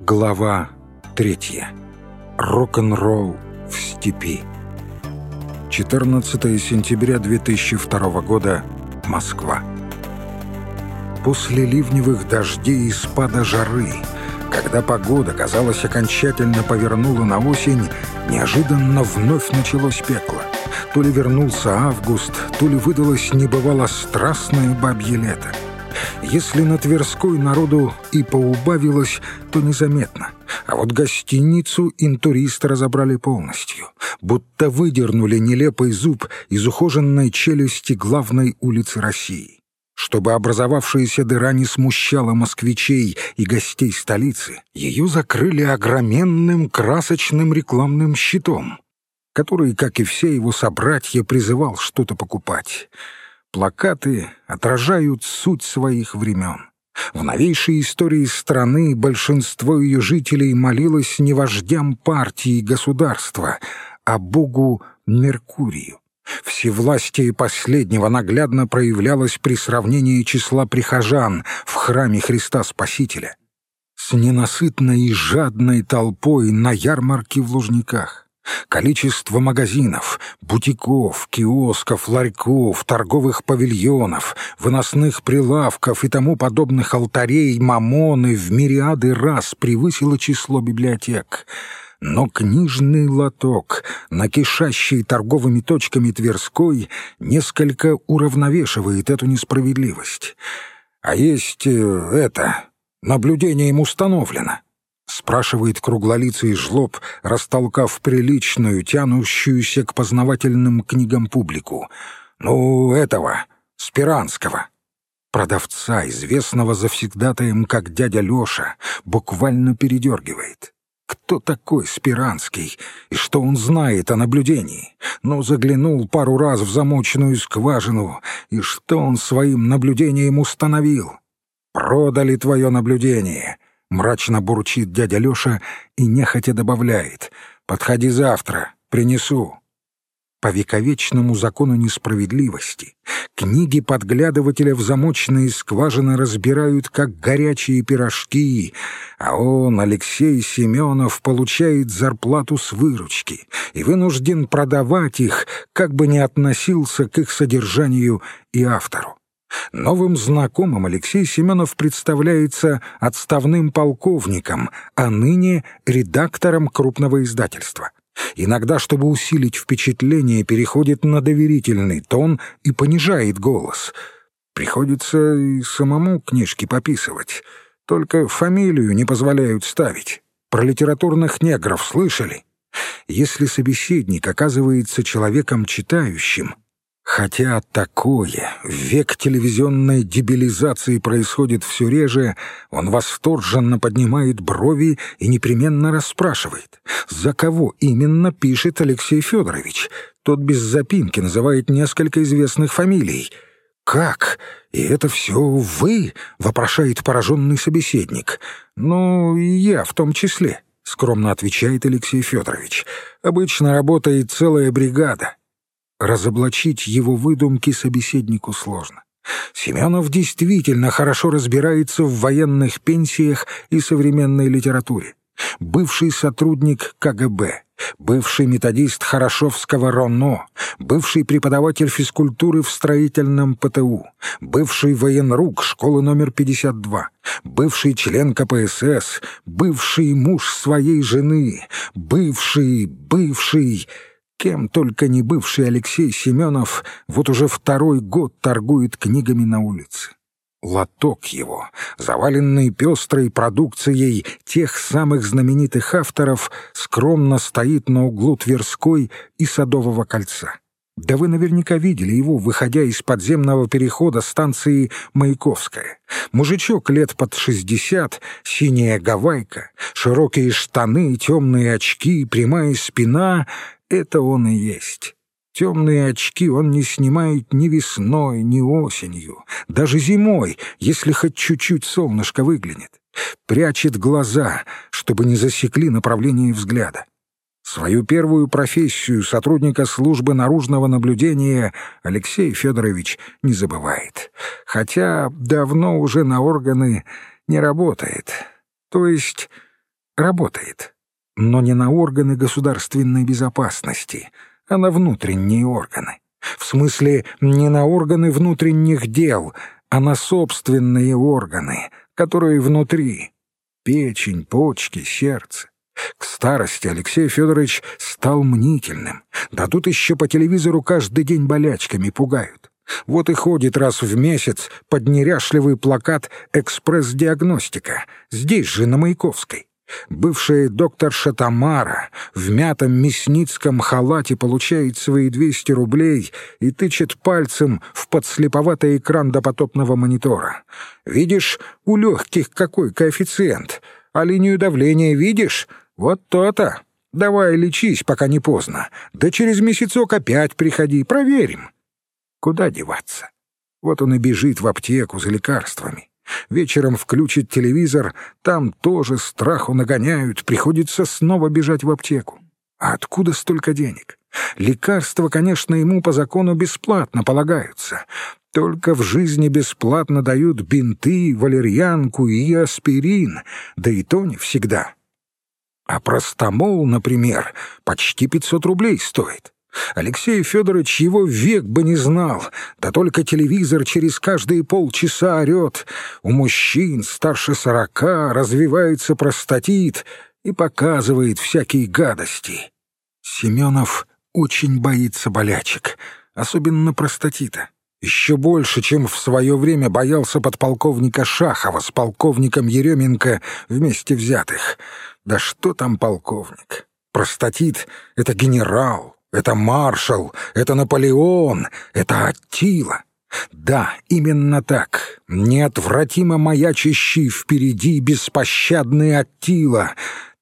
Глава третья. Рок-н-ролл в степи. 14 сентября 2002 года. Москва. После ливневых дождей и спада жары, когда погода, казалось, окончательно повернула на осень, неожиданно вновь началось пекло. То ли вернулся август, то ли выдалось небывало страстное бабье лето. Если на Тверской народу и поубавилось, то незаметно. А вот гостиницу интуристы разобрали полностью, будто выдернули нелепый зуб из ухоженной челюсти главной улицы России. Чтобы образовавшаяся дыра не смущала москвичей и гостей столицы, ее закрыли огроменным красочным рекламным щитом, который, как и все его собратья, призывал что-то покупать — Плакаты отражают суть своих времен. В новейшей истории страны большинство ее жителей молилось не вождям партии и государства, а богу Меркурию. Всевластие последнего наглядно проявлялось при сравнении числа прихожан в храме Христа Спасителя с ненасытной и жадной толпой на ярмарке в Лужниках. Количество магазинов, бутиков, киосков, ларьков, торговых павильонов, выносных прилавков и тому подобных алтарей мамоны в мириады раз превысило число библиотек. Но книжный лоток, накишащий торговыми точками Тверской, несколько уравновешивает эту несправедливость. А есть э, это, наблюдением установлено — спрашивает круглолицый жлоб, растолкав приличную, тянущуюся к познавательным книгам публику. «Ну, этого, Спиранского». Продавца, известного завсегдатаем как дядя Лёша, буквально передергивает. Кто такой Спиранский и что он знает о наблюдении? Ну, заглянул пару раз в замоченную скважину, и что он своим наблюдением установил? «Продали твое наблюдение», Мрачно бурчит дядя Лёша и нехотя добавляет «Подходи завтра, принесу». По вековечному закону несправедливости книги подглядывателя в замочные скважины разбирают как горячие пирожки, а он, Алексей Семенов, получает зарплату с выручки и вынужден продавать их, как бы ни относился к их содержанию и автору. Новым знакомым Алексей Семенов представляется отставным полковником, а ныне редактором крупного издательства. Иногда, чтобы усилить впечатление, переходит на доверительный тон и понижает голос. Приходится и самому книжки пописывать. Только фамилию не позволяют ставить. Про литературных негров слышали? Если собеседник оказывается человеком читающим, Хотя такое в век телевизионной дебилизации происходит все реже, он восторженно поднимает брови и непременно расспрашивает, за кого именно пишет Алексей Федорович. Тот без запинки называет несколько известных фамилий. «Как? И это все вы?» — вопрошает пораженный собеседник. «Ну, я в том числе», — скромно отвечает Алексей Федорович. «Обычно работает целая бригада». Разоблачить его выдумки собеседнику сложно. Семенов действительно хорошо разбирается в военных пенсиях и современной литературе. Бывший сотрудник КГБ, бывший методист Хорошовского РОНО, бывший преподаватель физкультуры в строительном ПТУ, бывший военрук школы номер 52, бывший член КПСС, бывший муж своей жены, бывший, бывший... Кем только не бывший Алексей Семенов вот уже второй год торгует книгами на улице. Лоток его, заваленный пестрой продукцией тех самых знаменитых авторов, скромно стоит на углу Тверской и Садового кольца. Да вы наверняка видели его, выходя из подземного перехода станции Маяковская. Мужичок лет под шестьдесят, синяя гавайка, широкие штаны, темные очки, прямая спина это он и есть. Темные очки он не снимает ни весной, ни осенью, даже зимой, если хоть чуть-чуть солнышко выглянет. Прячет глаза, чтобы не засекли направление взгляда. Свою первую профессию сотрудника службы наружного наблюдения Алексей Федорович не забывает, хотя давно уже на органы не работает. То есть работает, но не на органы государственной безопасности, а на внутренние органы. В смысле, не на органы внутренних дел, а на собственные органы, которые внутри. Печень, почки, сердце. К старости Алексей Федорович стал мнительным. Да тут еще по телевизору каждый день болячками пугают. Вот и ходит раз в месяц под неряшливый плакат «Экспресс-диагностика», здесь же, на Маяковской. Бывшая докторша Тамара в мятом мясницком халате получает свои 200 рублей и тычет пальцем в подслеповатый экран допотопного монитора. «Видишь, у легких какой коэффициент? А линию давления видишь? Вот то-то. Давай лечись, пока не поздно. Да через месяцок опять приходи, проверим». Куда деваться? Вот он и бежит в аптеку за лекарствами. Вечером включит телевизор, там тоже страху нагоняют, приходится снова бежать в аптеку. А откуда столько денег? Лекарства, конечно, ему по закону бесплатно полагаются. Только в жизни бесплатно дают бинты, валерьянку и аспирин, да и то не всегда. А простомол, например, почти 500 рублей стоит. Алексей Федорович его век бы не знал, да только телевизор через каждые полчаса орет. У мужчин старше сорока развивается простатит и показывает всякие гадости. Семенов очень боится болячек, особенно простатита. Еще больше, чем в свое время боялся подполковника Шахова с полковником Еременко вместе взятых. Да что там полковник? Простатит — это генерал, это маршал, это Наполеон, это Аттила. Да, именно так. Неотвратимо маячащий впереди беспощадный Аттила.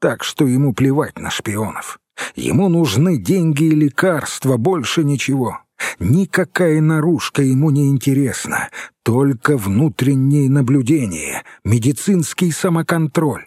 Так что ему плевать на шпионов. Ему нужны деньги и лекарства, больше ничего. Никакая наружка ему не интересна, только внутреннее наблюдение, медицинский самоконтроль.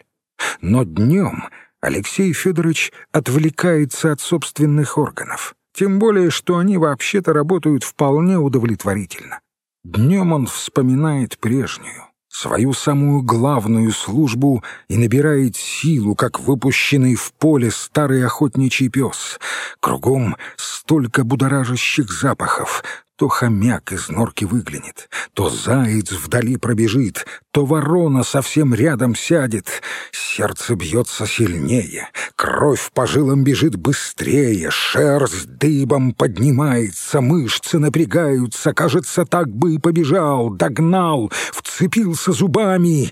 Но днем Алексей Федорович отвлекается от собственных органов, тем более, что они вообще-то работают вполне удовлетворительно. Днем он вспоминает прежнюю, свою самую главную службу и набирает силу, как выпущенный в поле старый охотничий пес. Кругом столько будоражащих запахов, то хомяк из норки выглянет, то заяц вдали пробежит, то ворона совсем рядом сядет. Сердце бьется сильнее, кровь по жилам бежит быстрее, шерсть дыбом поднимается, мышцы напрягаются, кажется, так бы и побежал, догнал, вцепился зубами.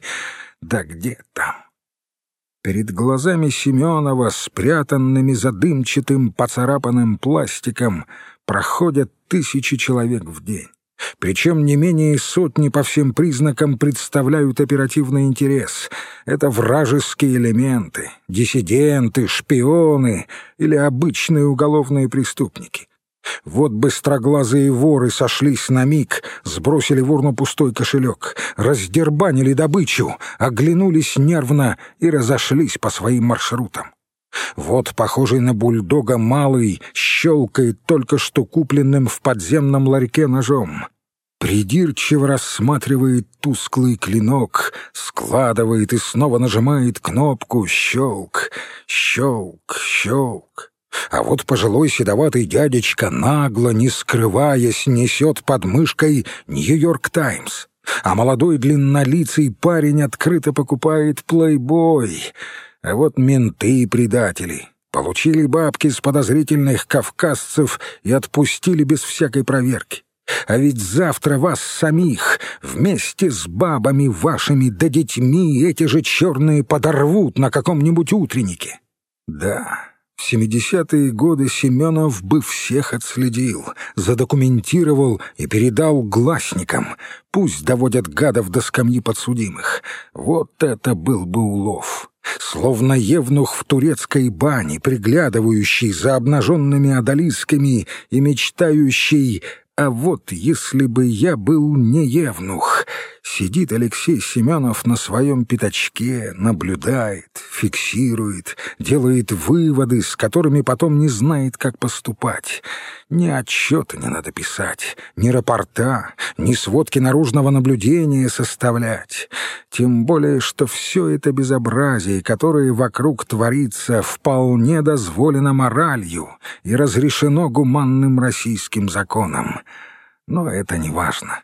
Да где там? Перед глазами Семенова, спрятанными за дымчатым поцарапанным пластиком, проходят тысячи человек в день. Причем не менее сотни по всем признакам представляют оперативный интерес. Это вражеские элементы, диссиденты, шпионы или обычные уголовные преступники. Вот быстроглазые воры сошлись на миг, сбросили в урну пустой кошелек, раздербанили добычу, оглянулись нервно и разошлись по своим маршрутам. Вот, похожий на бульдога малый, щелкает только что купленным в подземном ларьке ножом. Придирчиво рассматривает тусклый клинок, складывает и снова нажимает кнопку «Щелк! Щелк! Щелк!» А вот пожилой седоватый дядечка нагло, не скрываясь, несет под мышкой «Нью-Йорк Таймс», а молодой длиннолицый парень открыто покупает «Плейбой». А вот менты и предатели получили бабки с подозрительных кавказцев и отпустили без всякой проверки. А ведь завтра вас самих вместе с бабами вашими да детьми эти же черные подорвут на каком-нибудь утреннике. Да, в 70-е годы Семенов бы всех отследил, задокументировал и передал гласникам. Пусть доводят гадов до скамьи подсудимых. Вот это был бы улов словно евнух в турецкой бане, приглядывающий за обнаженными одолисками и мечтающий «А вот если бы я был не евнух, Сидит Алексей Семенов на своем пятачке, наблюдает, фиксирует, делает выводы, с которыми потом не знает, как поступать. Ни отчета не надо писать, ни рапорта, ни сводки наружного наблюдения составлять. Тем более, что все это безобразие, которое вокруг творится, вполне дозволено моралью и разрешено гуманным российским законом. Но это не важно.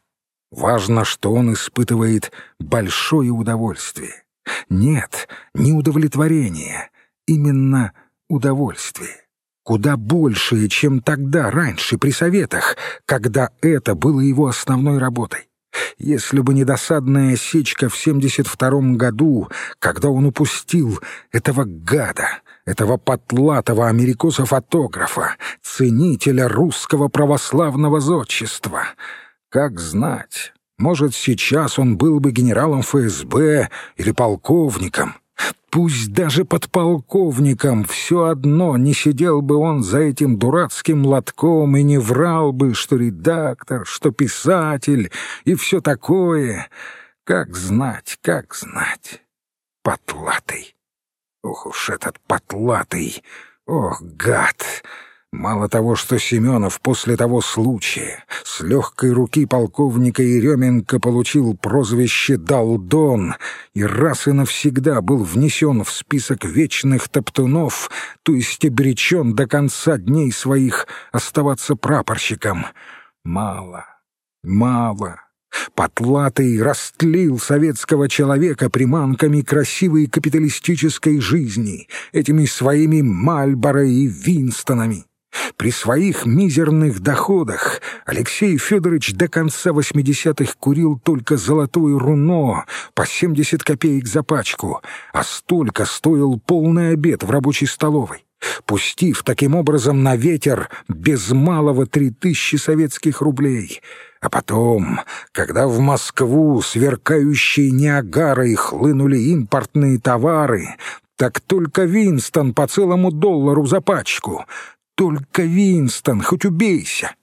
Важно, что он испытывает большое удовольствие. Нет, не удовлетворение, именно удовольствие. Куда большее, чем тогда, раньше, при советах, когда это было его основной работой. Если бы не досадная осечка в 72-м году, когда он упустил этого гада, этого потлатого америкоса-фотографа, ценителя русского православного зодчества — как знать, может, сейчас он был бы генералом ФСБ или полковником. Пусть даже подполковником, все одно не сидел бы он за этим дурацким лотком и не врал бы, что редактор, что писатель и все такое. Как знать, как знать. Потлатый. Ох уж этот потлатый. Ох, гад! Мало того, что Семенов после того случая с легкой руки полковника Еременко получил прозвище «Долдон» и раз и навсегда был внесен в список вечных топтунов, то есть обречен до конца дней своих оставаться прапорщиком. Мало, мало. Потлатый растлил советского человека приманками красивой капиталистической жизни, этими своими Мальборо и Винстонами. При своих мизерных доходах Алексей Федорович до конца 80-х курил только золотое руно по 70 копеек за пачку, а столько стоил полный обед в рабочей столовой пустив таким образом на ветер без малого три тысячи советских рублей. А потом, когда в Москву сверкающие Ниагарой хлынули импортные товары, так только Винстон по целому доллару за пачку, только Винстон, хоть убейся.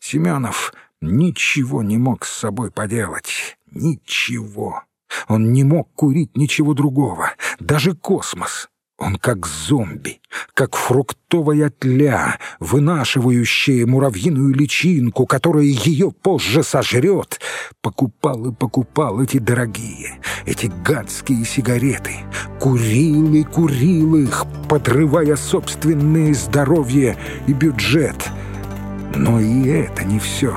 Семенов ничего не мог с собой поделать. Ничего. Он не мог курить ничего другого. Даже космос. Он как зомби, как фруктовая тля, вынашивающая муравьиную личинку, которая ее позже сожрет, покупал и покупал эти дорогие, эти гадские сигареты, курил и курил их, подрывая собственное здоровье и бюджет. Но и это не все.